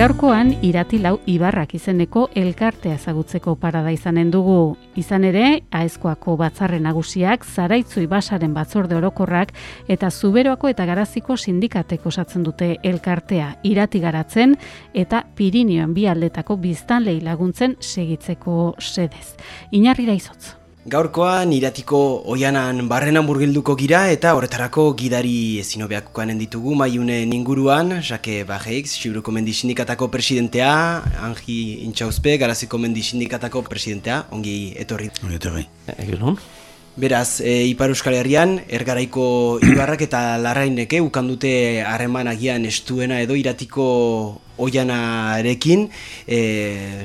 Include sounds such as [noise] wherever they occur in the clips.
Gaurkoan iratilau ibarrak izeneko elkartea ezagutzeko parada izanen dugu. Izan ere, aezkoako batzarren nagusiak, zaraitzu ibasaren batzorde orokorrak eta zuberoako eta garaziko sindikatek osatzen dute elkartea irati garatzen eta Pirinioen bi aldetako biztanlei laguntzen segitzeko sedez. Inarrira izotz. Gaurkoan iratiko oianan barrenan burgilduko gira eta horretarako gidari ezinobeakokanen ditugu maiunen inguruan, Jake Bajeix, Xiburuko Mendi Sindikatako presidentea, Angi Intxauzpe, Garaziko Mendi Sindikatako presidentea, ongi etorri. Ongi etorri. Egun Beraz, e, Ipar Euskal Herrian, ergaraiko ibarrak eta larraineke ukandute harreman agian estuena edo iratiko oianarekin, e,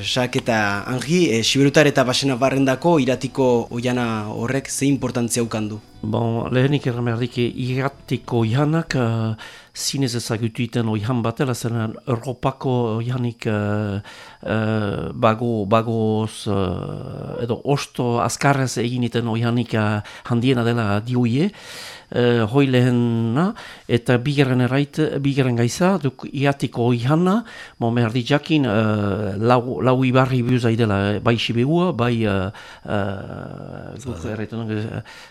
sak eta angi, e, siberutar eta basena barrendako iratiko oiana horrek ze importantzia ukandu? Bon, lehenik erramerdik iratiko oianak uh, zinez ezagutu iten oian batela, zen Europako oianik uh, uh, bago, bagoz edo osto azkarrez egin iten oianik uh, handiena dela dioie, uh, hoi lehena, eta bigarren errait, bigarren gaiza, duk iatiko oihana, mo merdi jakin, uh, lau, lau ibarri biuza idela, bai Sibegua, bai uh, uh,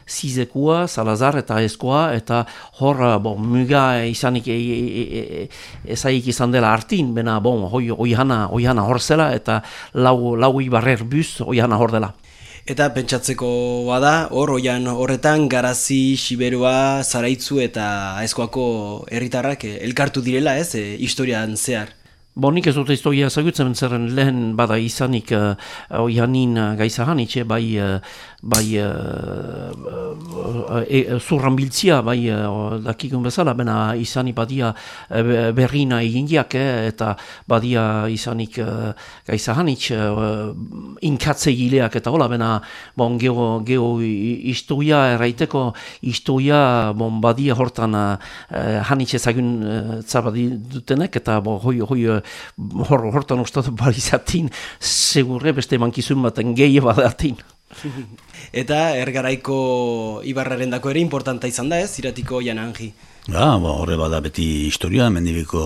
Zizekua, Salazar eta Eskoa, eta hor, bon, muga izanik e, e, e, ezaik izan dela hartin, bena, bon, hoi oihana, oihana hor zela, eta lau, lau ibarrer buz oihana hor dela. Eta pentsatzeko bada, hor oian horretan garazi, siberua, zaraitzu eta aizkoako herritarrak elkartu direla ez, e, historian zehar. Bo, nik ez dut historia ezagutzen zerren lehen bada izanik uh, oianin uh, gaizahan itxe, bai, uh, bai uh, uh, zurran biltzia, bai uh, dakikun bezala, bena izanik badia berrina egindiak, eh, eta badia izanik uh, gaizahan itxe, uh, inkatze gileak eta hola, bena bon, geho, geho historia erraiteko, historia bon, badia hortan uh, hanitxe ezagun uh, dutenek, eta bo, hoi, hoi hor, hortan ustatu [laughs] balizatin, segurre beste mankizun baten gehi badatin. [laughs] Eta ergaraiko ibarraren dako ere importanta izan da ez, iratiko jan anji? Ja, ba, horre bada beti historia, mendibiko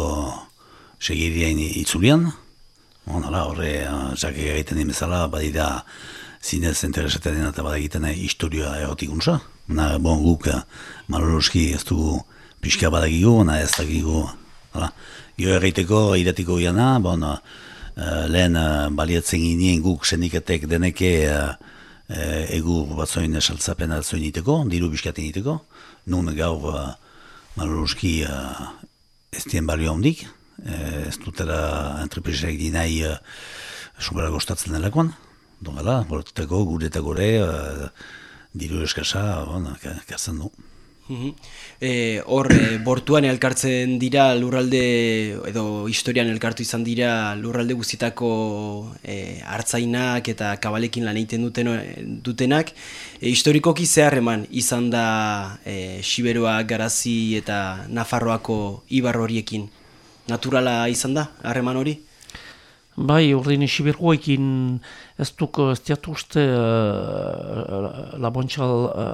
segirien itzulian. Honala, horre, zake egiten dimezala, badida zinez interesatzen dena eta badagiten historia erotikuntza. Na, bon, guk, maloroski ez du pixka badagigu, na ez dakigu, hala. Jo erraiteko iratiko gana, bon, uh, lehen uh, baliatzen ginen guk sendikatek deneke uh, uh, egu batzoin esaltzapen atzoin iteko, diru biskaten iteko, nun gaur uh, maluruzki uh, ez dien balio hondik, uh, ez dutela entrepresak dinai uh, subara gostatzen delakoan, don gala, borteko gure eta gore uh, diru eskasa, bon, kazen du. E, hor, e, bortuan elkartzen dira lurralde, edo historian elkartu izan dira lurralde guztitako e, hartzainak eta kabalekin lan egiten duten, dutenak. E, historikoki zeharreman izan da e, Siberoa, Garazi eta Nafarroako ibar horiekin. Naturala izan da, harreman hori? Bai, urdin Sibergoekin ez duk ez diatu uste uh, labontxa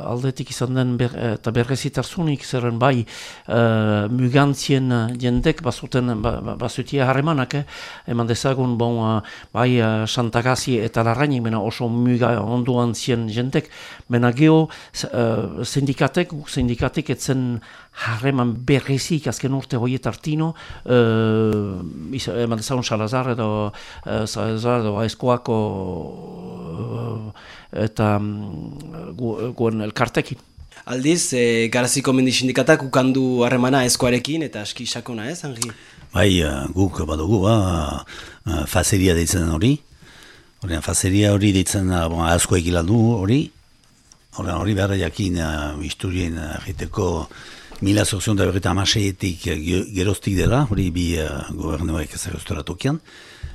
aldetik izan den ber, eta berrezitarzunik zerren bai uh, mugantzien jendek bazuten ba, ba bazutia harremanak eh? eman dezagun bon, uh, bai uh, Santagazi eta Larrainik mena oso muga onduan zien jendek mena geho uh, sindikatek, sindikatek etzen harreman berrezik azken urte hoiet artino, uh, eman dezagun Salazar edo uh, Salazar edo Aizkoako uh, eta um, guen elkartekin. Aldiz, e, garaziko mendi sindikatak ukandu harremana eskoarekin eta aski sakona ez, Angi? Bai, guk badugu, ba, uh, fazeria deitzen hori. Horrean, fazeria hori deitzen uh, bon, asko egilandu hori. Horrean, hori behar jakin uh, isturien egiteko mila zorzion da berreta amaseetik geroztik dela, hori bi uh, gobernuak ezagoztora tokian.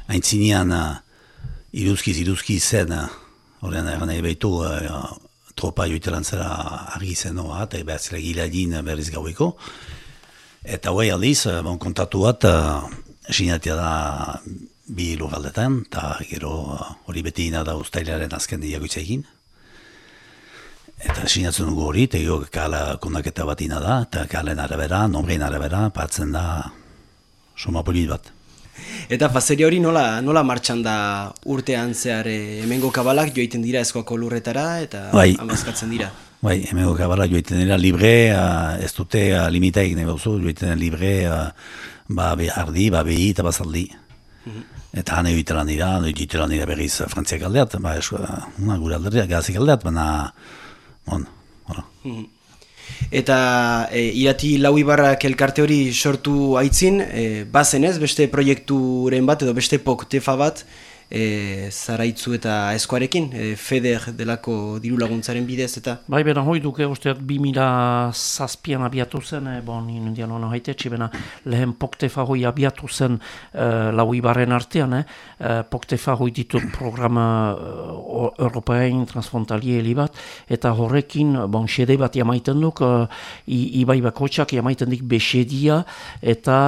Hain zinean, uh, iruzkiz, iruzkiz zen, horrean, uh, nahi behitu, tropa joitelan zera argi zen noa, eta behar zela giladin berriz gaueko. Eta hoi aldiz, eh, bon, kontatu bat, uh, sinatia da bi lugaldetan, eta gero eh, hori beti da ustailaren azken diagoitza egin. Eta sinatzen dugu hori, gero kala kondaketa bat ina da, eta kalen arabera, nombrein arabera, patzen da soma polit bat. Eta fazeria hori nola, nola martxan da urtean zehar e, hemengo kabalak joiten dira eskoako lurretara eta bai. amazkatzen dira? Bai, hemengo kabalak joiten dira libre, ez dute limitaik nahi bauzu, joiten dira libre, ba, be, ardi, ba, behi eta bazaldi. Mhm. Eta hane joitelan dira, joitelan dira berriz frantziak aldeat, ba, esko, gure alderia, gazik aldeat, baina, bon, hola. Mm Eta e, irati lau ibarrak elkarte hori sortu aitzin, e, bazen ez, beste proiekturen bat edo beste poktefa bat, e, zaraitzu eta eskoarekin, e, FEDER delako diru laguntzaren bidez eta... Bai, bera, hoi duke, usteat, 2000 zazpian abiatu zen, e, bon, inundian hona haitetxe, bena, lehen poktefa hoi abiatu zen e, lau ibarren artean, eh? e, poktefa hoi ditut programa e, europeain transfrontalier bat, eta horrekin, bon, xede bat jamaiten duk, e, ibai bakotxak jamaiten dik besedia, eta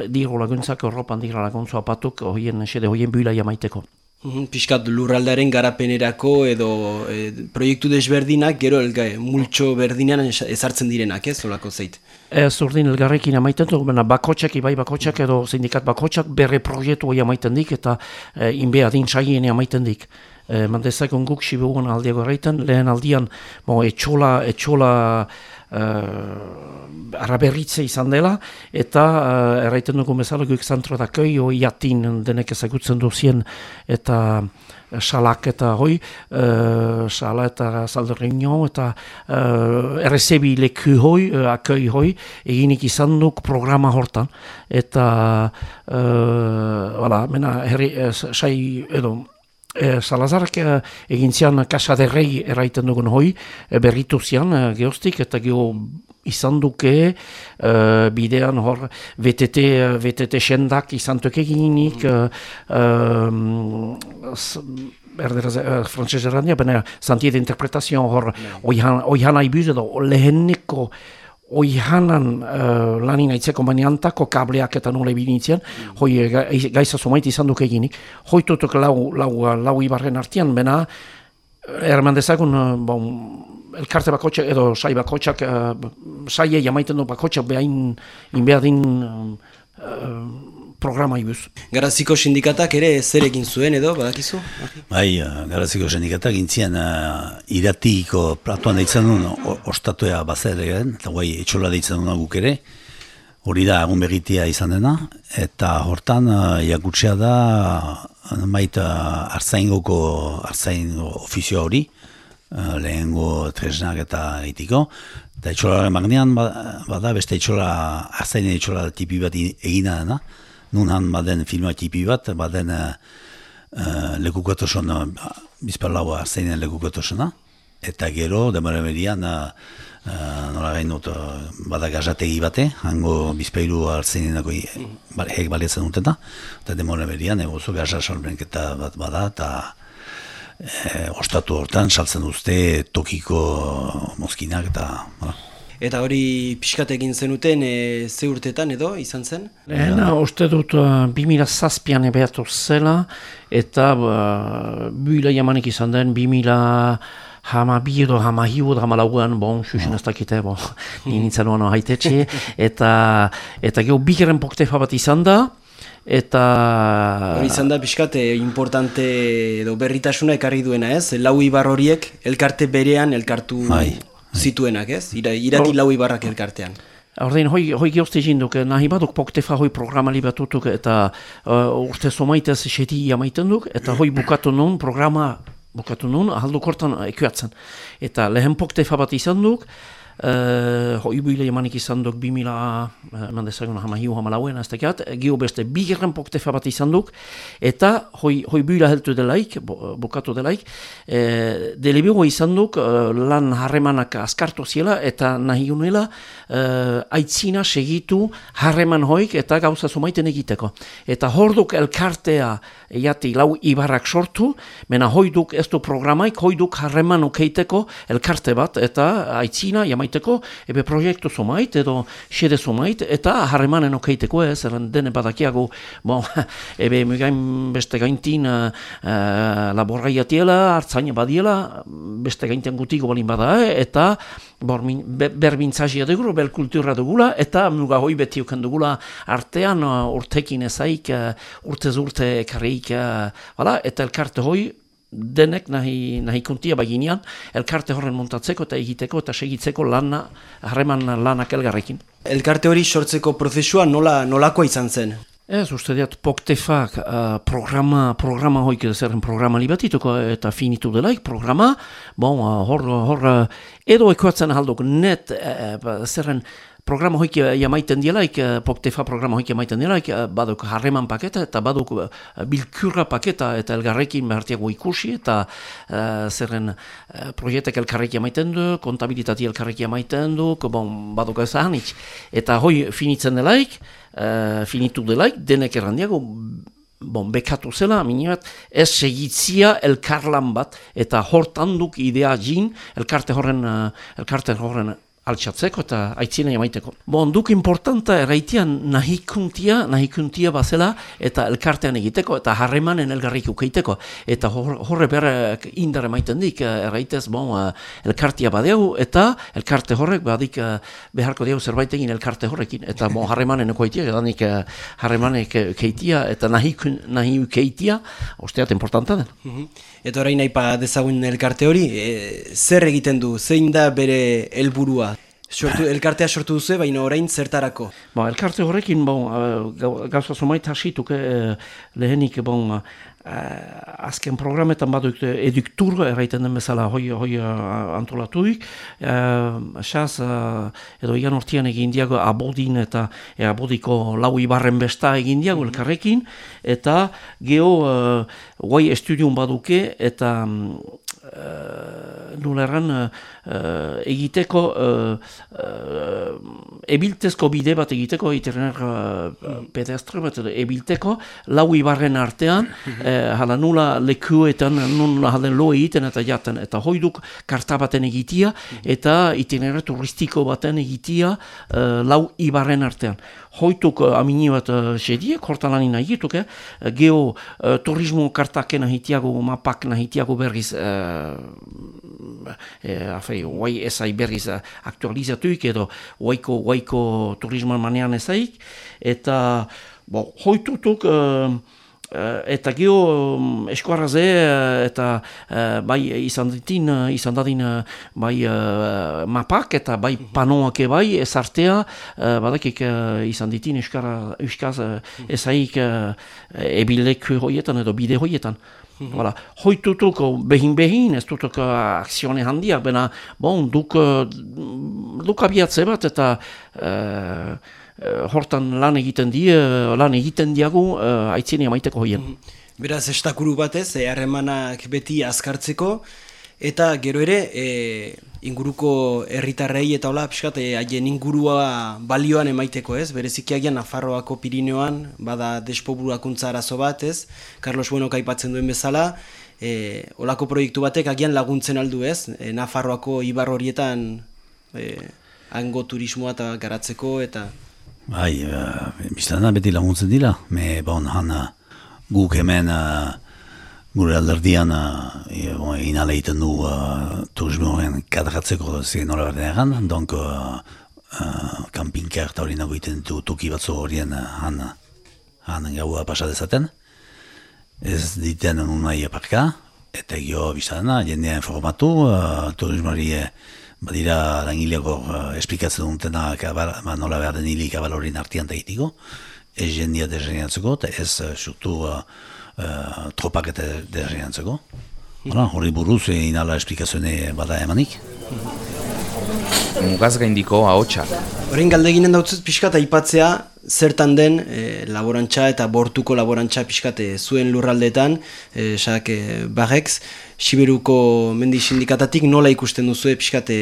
e, diru laguntzak, Europan diru laguntza apatuk, hoien, xede hoien bila jamaiten egiteko. Mhm, piskat lurraldaren garapenerako edo e, proiektu desberdinak gero elga, multxo berdinean ezartzen direnak, ez, olako zeit? Ez urdin elgarrekin amaiten duk, baina bakotxak, ibai bakotxak edo sindikat bakotxak berre proiektu hori amaiten dik eta e, inbe adin saien amaiten dik. E, Mandezak onguk sibugun aldiago erraiten, lehen aldian mo, etxola, etxola uh, araberritze izan dela, eta uh, erraiten dugu bezala guik zantro da koi, hoi jatin denek ezagutzen duzien, eta uh, salak eta hoi, uh, sala eta zaldurreino, eta uh, errezebi leku hoi, uh, akoi hoi, eginik izan duk programa hortan, eta uh, wala, mena, herri, uh, sai, edo, E, Salazarek e, egin zian kasaderrei erraiten dugun hoi, e, berritu zian e, geostik eta geho izan duke e, bidean hor VTT, VTT sendak izan duke eginik e, e, erderaz, frantzez errandia, baina zantiet interpretazio hor oihan aibuz edo lehenneko Hoi hanan uh, lanin aitzeko maniantako kableak eta nola ebinitzen, mm. hoi eh, gaiza zumait izan duk eginik. Hoi tutuk lau, lau, lau ibarren artian, bena, eh, erman dezagun, bon, elkarte bakotxak edo sai bakotxak, uh, saiei amaiten du bakotxak behain, inbeadin uh, programa ibuz. Garaziko sindikatak ere zer egin zuen edo, badakizu? Bai, uh, Garaziko sindikatak intzien uh, iratiko platuan deitzen duen ostatuea bazer egin, eta guai etxola deitzen duen guk ere, hori da egun begitia izan dena, eta hortan uh, jakutsea da maita uh, arzaingoko arzain ofizioa hori, uh, lehengo tresnak eta itiko, eta etxolaren magnean bada beste etxola, arzainen etxola tipi bat egina dena, nun han baden filma tipi bat, baden uh, uh, lekukatoson, uh, bizper laua zeinen lekukatosona, eta gero, demore median, uh, nola gain dut, uh, bada gazategi bate, hango bizpeiru arzeinenako mm. hek baliatzen duten da, eta demore median, egozu gaza salbenketa bat bada, eta e, ostatu hortan saltzen duzte tokiko mozkinak, eta... Bada. Eta hori pixkat egin zenuten e, ze urtetan edo izan zen? Lehen, ja. uste dut uh, 2000 zazpian ebeatu zela eta uh, buila jamanik izan den 2000 hama bi edo hama hiu edo hama lauan, bon, xuxen ez dakite, bon, [laughs] nintzen oano haitetxe, [laughs] eta, eta geho bigeren poktefa bat izan da, eta... Hori izan da, pixkat, eh, importante edo berritasuna ekarri duena ez, lau ibar horiek elkarte berean elkartu... Bai zituenak, ez? Ira, irati lau ibarrak elkartean. Ordein, hoi, hoi geozte jinduk, nahi baduk poktefa hoi programa libatutuk eta uh, urte somaitez seti jamaiten duk, eta hoi bukatu nun programa bukatu nun, ahaldukortan ekuatzen. Eta lehen poktefa bat izan duk, Uh, ho ibuile emanik izan duk 2000 uh, eman dezagun hama hiu hama lauen ez tekat, gio beste bigarren poktefa bat izan duk. Eta hoi, hoi buila heltu delaik, bukatu delaik. Uh, delebego izan duk lan harremanak askartu ziela eta nahi unuela uh, aitzina segitu harreman hoik eta gauza zumaiten egiteko. Eta hor duk elkartea eiati lau ibarrak sortu mena hoi duk ez du programaik hoi duk harreman ukeiteko elkarte bat eta aitzina jama maiteko, ebe proiektu zomait edo xede zomait, eta harremanen okeiteko ez, eran dene badakiago, bon, [laughs] ebe mugain beste gaintin uh, uh, laborgaiatiela, hartzaina badiela, beste gainten gutiko balin bada, eh, eta bor, be, berbintzazia dugula, bel kultura dugula, eta muga hoi beti uken dugula artean urtekin ezaik, urtez urte karrik, uh, eta elkarte hoi, denek nahi, nahi kontia baginean, elkarte horren montatzeko eta egiteko eta segitzeko lana, harreman lanak elgarrekin. Elkarte hori sortzeko prozesua nola, nolakoa izan zen? Ez, uste diat, poktefak uh, programa, programa hoik zerren programa libatituko eta finitu delaik programa, bon, uh, hor, hor, edo ekoatzen haldok net uh, zerren programa hoik jamaiten dielaik, eh, poktefa programa hoik jamaiten dielaik, eh, baduk harreman paketa eta baduk uh, bilkurra paketa eta elgarrekin behartiago ikusi eta uh, zerren uh, proiektek elkarrek jamaiten du, kontabilitati elkarrek jamaiten du, bon, baduk ez ahanitz. Eta hoi finitzen delaik, uh, finitu delaik, denek errandiago, bon, bekatu zela, minibat, ez segitzia elkarlan bat, eta hortan duk idea jin, elkarte horren, elkarte horren altsatzeko eta aitzina jamaiteko. Bon, duk importanta erraitean nahikuntia, nahikuntia bazela eta elkartean egiteko eta harremanen elgarrik ukeiteko. Eta horre berrek indar emaiten dik, eh, erraitez, bon, eh, elkartia badeu eta elkarte horrek badik eh, beharko diau zerbait egin elkarte horrekin. Eta bon, [laughs] harremanen ekoitia, edanik harremanek keitia eta nahi, nahi ukeitia, osteat importanta den. Mhm. Eta orain nahi dezagun elkarte hori, zer egiten du, zein da bere helburua Sortu, elkartea sortu duzu, baina orain zertarako? Ba, elkarte horrekin, bon, gauza zumait hasituk uh, lehenik, bon, uh, azken programetan baduk eduktur, erraiten den bezala, hoi, hoi antolatuik. Uh, Saz, uh, edo igan ortean egin diago abodin eta e, abodiko lau ibarren besta egin diago mm -hmm. elkarrekin. Eta geho, uh, guai estudiun baduke, eta uh, nula erran uh, egiteko uh, ebiltezko bide bat egiteko iterenak uh, pedestre bat ebilteko lau ibarren artean uh, hala nula lekuetan nula halen lo egiten eta jaten eta hoiduk karta baten egitia eta itinerar turistiko baten egitia uh, lau ibarren artean hoituk uh, amini bat uh, sediek, hortan lanin nahi eh? geho uh, turismo kartaken nahitiago, mapak nahitiago berriz, uh, eh, afei, oai ezai berriz uh, aktualizatuik edo oaiko, oaiko turismoan manean ezaik, eta bo, hoitutuk... Uh, eta geho um, eskuarraze uh, eta uh, bai izan ditin, izan dadin bai uh, mapak eta bai mhm. panoak bai ezartea uh, badakik uh, izan ditin eskara, eskaz uh, mhm. ezaik ebilek hoietan edo bide hoietan. Mm -hmm. Hoitutuk behin-behin, ez dutuk akzione handia, bena bon, duk, duk abiatze bat eta uh, hortan lan egiten die, lan egiten diagu uh, aitzini amaiteko hoien. Mm Beraz, estakuru batez, harremanak beti azkartzeko, eta gero ere, e, inguruko herritarrei eta hola, piskat, haien ingurua balioan emaiteko ez, bereziki agian Nafarroako Pirineoan, bada despoburakuntza arazo bat ez, Carlos Bueno kaipatzen duen bezala, e, olako proiektu batek agian laguntzen aldu ez, e, Nafarroako ibar horietan e, hango turismoa eta garatzeko eta... Bai, uh, biztan da beti laguntzen dira, me bon han guk hemen uh, gure alderdian uh, inale egiten du uh, turismoen kadratzeko zen nola berden egan, donk uh, uh, kampinka eta hori nago egiten du tuki batzu horien uh, han, han gaua pasadezaten. Ez diten unai aparka, eta gio biztan da, jendea informatu, uh, turismoari badira langileko uh, esplikatzen dutena kabal, ba, nola behar den hilik kabalorin artian egitiko, ez jendia desengatzeko, eta ez uh, surtu uh, uh, tropak eta desengatzeko. Hori buruz, inala esplikazioene bada emanik. Mugaz gaindiko ahotsa. Horrein galdeginen dautzut pixka eta ipatzea zertan den e, laborantza eta bortuko laborantza pixkate zuen lurraldeetan, e, sak, e, barrex, Siberuko mendi sindikatatik nola ikusten duzu pixkate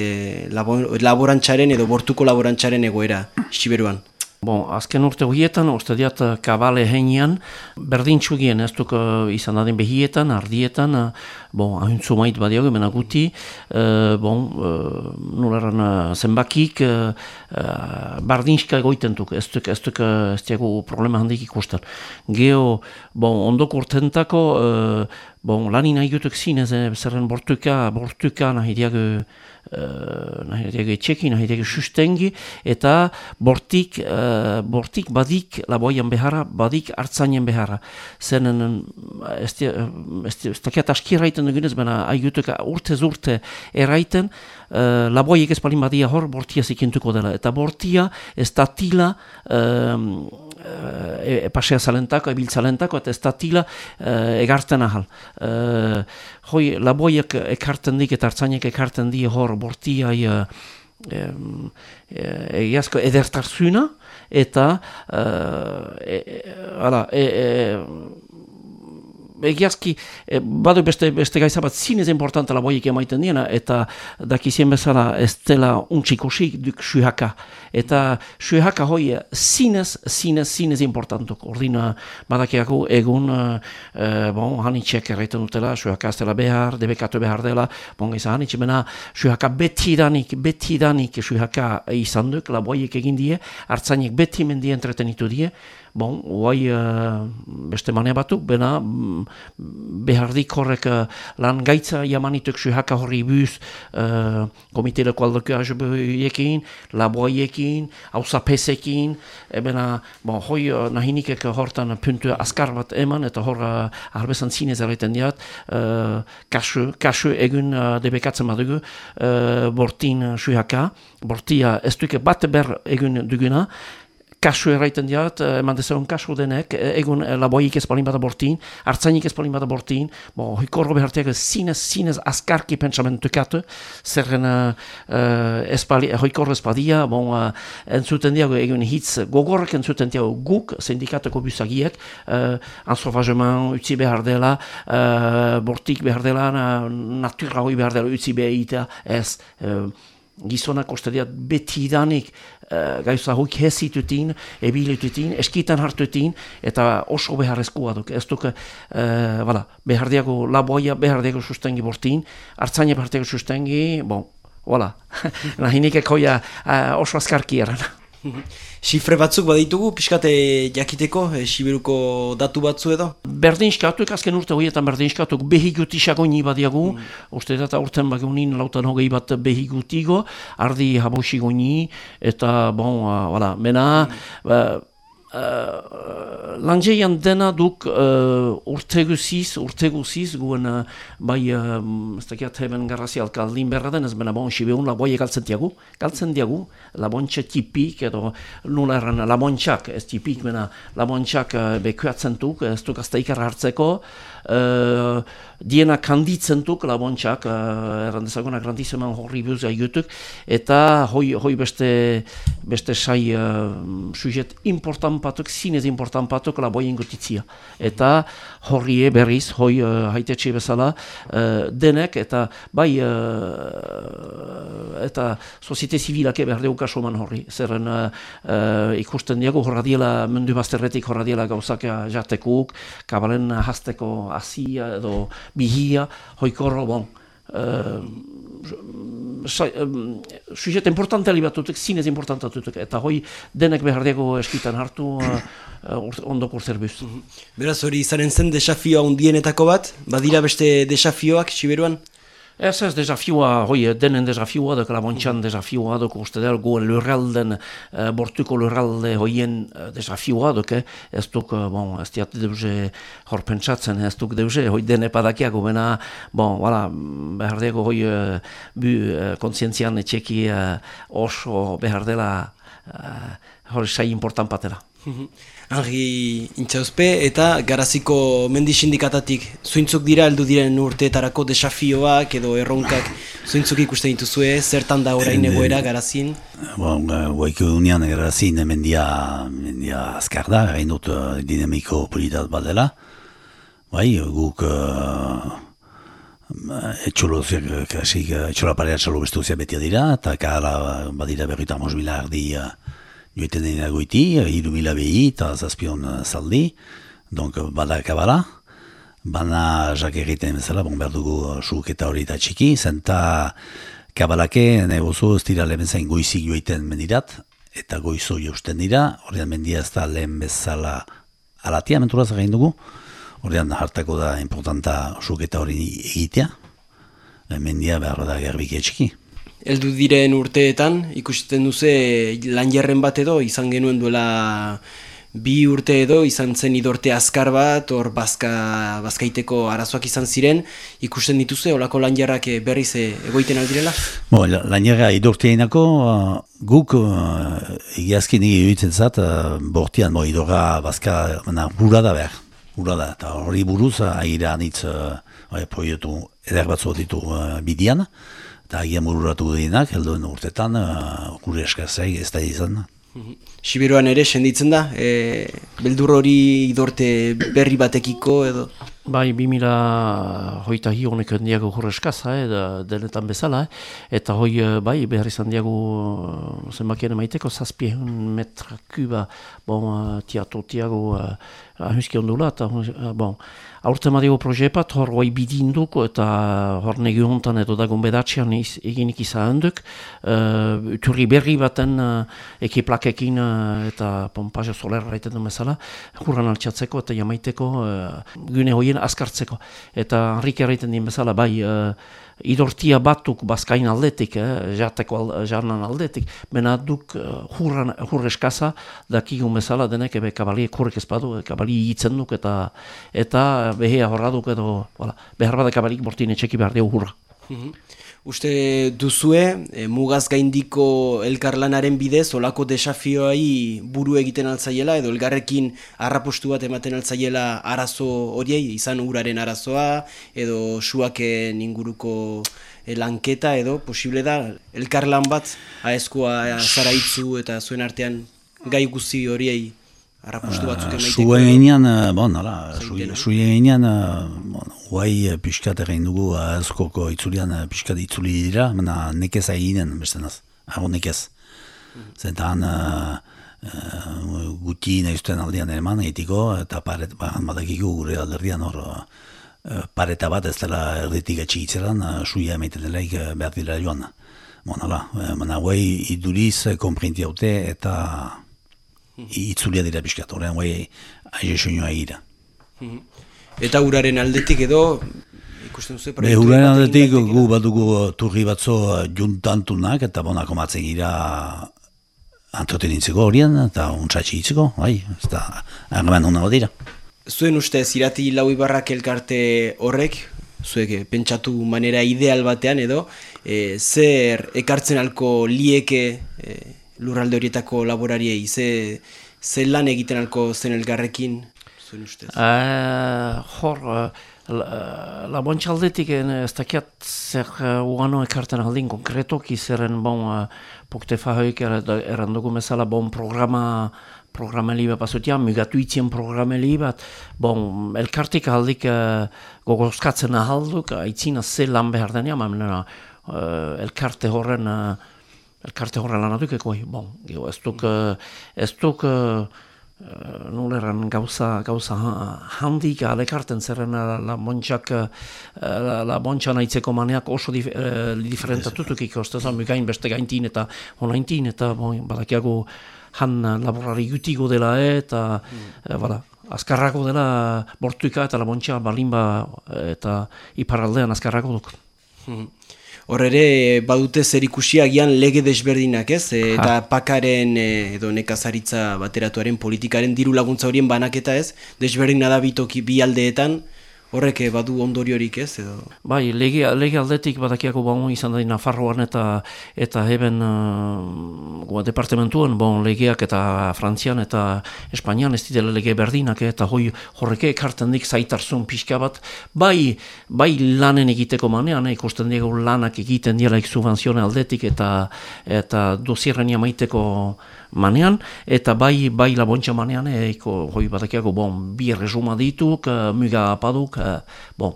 laborantzaren edo bortuko laborantzaren egoera Siberuan? Bon, azken urte horietan, uste diat eh, kabale heinean, berdin txugien ez duk uh, izan adin behietan, ardietan, uh, bon, ahuntzu mait badiago, mena guti, uh, bon, uh, nuleran uh, zenbakik, uh, uh, bardinska egoiten duk, ez duk, ez duk, ez diago problema handik ikusten. Geo, bon, ondok urtentako, uh, bon, lanin nahi gutuk zinez, eh, zerren bortuka, bortuka nahi diago, uh, nahi diago etxeki, nahi diago sustengi, eta bortik, uh, bortik badik laboian beharra, badik hartzainen beharra. Zenen, ez dakiat aski erraiten dugunez, baina aigutuk urte zurte erraiten, uh, laboiek ez palin badia hor, bortia zikintuko dela. Eta bortia ez datila, e, pasea zalentako, ebil zalentako, eta ez da tila e, egartzen ahal. E, hoi, laboiek ekarten dik eta hartzainek ekarten di hor bortia e, e, egiazko edertarzuna, eta e, e, ala, e, e, egiazki, e, badu beste, beste gaiza bat zinez importanta laboiek emaiten diena, eta dakizien bezala ez dela untxikosik duk suhaka. Eta suhaka hoi zinez, zinez, zinez importantuk. Ordina badakiako egun, e, bon, hanitxek erraiten dutela, suhaka ez dela behar, debekatu behar dela, bon, ez hanitxe, bena suhaka beti danik, beti danik suhaka izan duk, laboiek egin die, hartzainek beti mendi entretenitu die, bon, guai uh, beste manea batuk, bena mm, behardik horrek uh, lan gaitza jamanituk suhaka horri buz uh, komiteleko aldoko azubuiekin, laboiekin, hauza pesekin, ebena, bon, hoi uh, nahinikek hortan puntu askar bat eman, eta hor uh, arbesan zinez erreten diat, uh, kasu, kasu egun uh, debekatzen badugu, uh, bortin suhaka, bortia ez duke bat ber egun duguna, kasu erraiten diat, eh, eman dezagun kasu denek, eh, egun eh, laboik ez balin bada bortin, hartzainik ez balin bada bortin, bo, hikorro behartiak zinez, zinez askarki pentsamentukatu, zerren uh, espali, hoikorro ez badia, bon, uh, entzuten diago egun hitz gogorrek entzuten diago guk, sindikateko buzagiek, uh, ansofazioman utzi behar dela, uh, bortik behar dela, natura hoi behar dela utzi behar ez, uh, gizonak ostediat beti danik uh, gaiza hoik hezitutin, ebilitutin, eskitan hartutin, eta oso beharrezkoa duk. Ez duk, uh, bala, behar diago laboia, behar diago sustengi bortin, hartzaina behar diago sustengi, bon, wala, [laughs] nahinik ekoia uh, oso azkarki eran. [laughs] Sifre batzuk baditugu, pixkate jakiteko, e, Siberuko datu batzu edo? Berdinskatuk, azken urte horietan berdinskatuk behiguti sagoni badiagu, mm. uste eta urten bagunin lautan hogei bat behigutigo, ardi habosi goni, eta bon, uh, wala, mena, mm. Uh, Lantzeian dena duk uh, urte guziz, urte guziz, guen uh, bai, uh, ez dakiat heben garrazi alkaldin berra den, ez bena bon, sibeun laboi galtzen diagu, galtzen diagu, labontxa tipik, edo nula erran labontxak, ez tipik, bena labontxak uh, bekuatzen duk, ez duk azta hartzeko, uh, diena kanditzen duk labontxak, uh, erran dezaguna grandizeman horri buz aigutuk, eta hoi, hoi beste, beste sai uh, sujet important patok, zinez important patok laboien gotitzia. Eta horrie berriz, hoi uh, haitetxe bezala, uh, denek, eta bai, uh, eta soziete zibilak behar deuka soman horri. Zerren uh, ikusten diago horra diela, mundu bazterretik horra diela gauzak jatekuk, kabalen hasteko azia edo bihia, hoikorro, bon, uh, sujet importante alibatutuk, zinez importante atutuk, eta hoi denek behar dugu eskitan hartu uh, ondoko zerbuz. Mm Beraz hori izanen zen desafioa undienetako bat, badira beste desafioak, Siberuan? Ez ez, desafioa, hoi, denen desafioa, duk labontxan desafioa, duk uste dut, goen lurralden, e, bortuko lurralde hoien e, desafioa, duk, eh? ez duk, bon, ez diat deuze horpentsatzen, ez duk deuze, hoi den epadakiago, bena, bon, wala, behar dugu, hoi, e, bu, e, kontzientzian etxeki e, oso behar dela, e, hori sai important patela. Henri Intxauzpe eta Garaziko mendi sindikatatik zuintzuk dira heldu diren urteetarako desafioak edo erronkak zuintzuk ikusten dituzue, zertan da orain egoera Garazin? Bon, guaiko unian Garazin mendia, mendia azkar da, gain dut uh, dinamiko politat bat dela. Bai, guk uh, etxoloziak, kasik, etxola parea txalo bestu beti dira, eta kala badira berrita mos ardi uh, joiten dena goiti, iru mila behi eta zazpion uh, zaldi, donk bada kabala, bana jak egiten bezala, bon behar dugu suk eta hori eta txiki, zenta kabalake, nahi gozu, ez dira lehen zain goizik joiten mendirat, eta goizo jausten dira, horrean mendia ez da lehen bezala alatia, menturaz egin dugu, horrean hartako da importanta suk eta hori egitea, mendia behar da gerbik txiki heldu diren urteetan, ikusten duze lan jarren bat edo, izan genuen duela bi urte edo, izan zen idorte azkar bat, hor bazka, bazkaiteko arazoak izan ziren, ikusten dituze, olako lan jarrak berriz egoiten aldirela? Bo, lan jarra idorte einako, uh, guk uh, egiazkin egitzen zat, uh, bortian, bo, idorra bazka, hura da behar, hura da, eta hori buruz, agira anitz, uh, proietu, eder batzu ditu uh, bidian, eta agian bururatu dienak, helduen urtetan, uh, gure eskazai ez da izan. Mhm. Siberuan ere, senditzen da, e, beldur hori idorte berri batekiko edo? Bai, bi mila hoita hi honek handiago hor eskaza, eh, denetan bezala, eh. eta hoi, eh, bai, behar izan diago zenbakien emaiteko, zazpien metra kuba, bon, tiato tiago, ahuski ondula, eta, bon, aurte madigo projepat, hor guai bidinduk, eta hor negi hontan edo dagoen bedatxean eginik izan duk, uh, turri berri baten uh, ekiplakekin uh, eta pompaja solerra raiten du bezala, altxatzeko eta jamaiteko uh, gune hoien azkartzeko. Eta Henrik erraiten din bezala, bai, uh, idortia batuk bazkain aldetik, eh, jateko al, jarnan aldetik, mena duk uh, hurran, hurre eskaza, dakigun bezala denek ebe kabaliek hurrek ezpadu, kabali hitzen duk eta eta behea horra duk edo, wala, behar bada kabalik bortin etxeki behar dugu hurra. Mhm. Uste duzue, e, mugaz gaindiko elkarlanaren bidez, olako desafioai buru egiten altzaiela, edo elgarrekin harrapostu bat ematen altzaiela arazo horiei, izan uraren arazoa, edo suaken inguruko e, lanketa, edo posible da, elkarlan bat, aezkoa zara itzu eta zuen artean gai guzti horiei Arrapustu batzuk emaiteko. Zuen gainean, bon, ala, zuen gainean, bon, guai piskat egin dugu, ezkoko itzulian piskat itzuli dira, mena nekez eginen, beste naz, hago nekez. Mm. Zentan, uh, uh, guti nahiztuen aldean eman egitiko, eta paret, ba, badakiko gure alderdian hor, uh, pareta bat ez dela erditik atxikitzeran, uh, suia emaiten delaik behar dira joan. Bon, ala, mena guai iduriz, komprinti haute, eta itzulia dira pixkat, horrean guai aize soinua egira. Mhm. Eta uraren aldetik edo, ikusten duzu, Be, uraren aldetik gu bat dugu turri batzo juntantunak, eta bonako matzen gira antretenintzeko horien, eta untsatsi itzeko, bai, ez da, argaman hona dira. Zuen uste, zirati lau ibarrak elkarte horrek, zuek eh, pentsatu manera ideal batean edo, e, zer ekartzen alko lieke e, lurralde horietako laborariei, ze, ze lan egiten alko zen elgarrekin, zuen ustez? Uh, hor, uh, la, ez dakiat zer uh, uano ekarten aldin konkretoki zeren bon, uh, pukte fahoik errandugu mesala bon programa programeli bat bazutia, mugatu itzien programeli bat, bon, elkartik aldik uh, gogozkatzen ahalduk, aitzina ze lan behar denia, uh, elkarte horren elkarte horre lan aduk eko, bon, geho, ez duk, ez duk, gauza, gauza handik alekarten zerren la montxak, la, la montxa nahitzeko maneak oso dif, uh, diferentatutuk ikoste, zan, gain beste gaintin eta honaintin, eta bon, badakiago han laborari gutigo dela eta, mm. bada, azkarrako dela bortuika eta la montxa balimba eta iparaldean azkarrako duk. Mhm. Hor ere, badute zer ikusiagian lege desberdinak ez, e, eta pakaren e, edo nekazaritza bateratuaren politikaren diru laguntza horien banaketa ez, desberdina da bitoki bi aldeetan, horrek eh, badu ondoriorik ez edo? Bai lege lege aldetik badakiako bon izan da Nafarroan eta eta heben uh, departamentuan bon legeak eta Frantzian eta Espainian ez dira lege berdinak eh, eta hoi horrek ekartzen dik zaitarzun pixka bat. Bai bai lanen egiteko manean ikusten diegu lanak egiten dira subvenzione aldetik eta eta dosierren maiteko manean, eta bai bai labontxa manean, eko, hoi badakiako, bon, bi resuma dituk, uh, muga apaduk, uh, bon,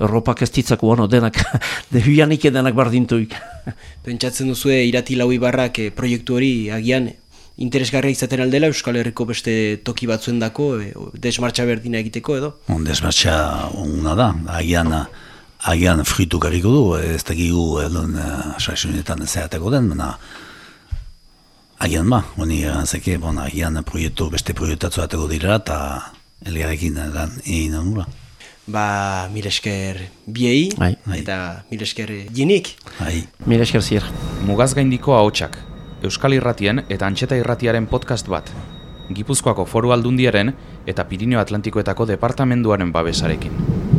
Europak ez ditzako, bueno, denak, [laughs] dehuianik denak bardintuik. [laughs] Pentsatzen duzue irati lau ibarrak eh, proiektu hori agian interesgarria izaten aldela Euskal Herriko beste toki batzuen dako, e, desmartxa berdina egiteko edo? On, desmartxa onguna da, agian, agian fritu kariko du, ez dakigu edon uh, saisunetan zehateko den, baina Agian ba, honi erantzeke, bon, agian proiektu, beste proiektatzu ateko dira eta elgarrekin lan egin nula. Ba, mil esker biei, Ai. eta mil esker jinik. Ai. Mil esker zier. Mugaz gaindiko ahotsak, Euskal Irratien eta Antxeta Irratiaren podcast bat. Gipuzkoako foru aldundiaren eta Pirineo Atlantikoetako departamenduaren babesarekin.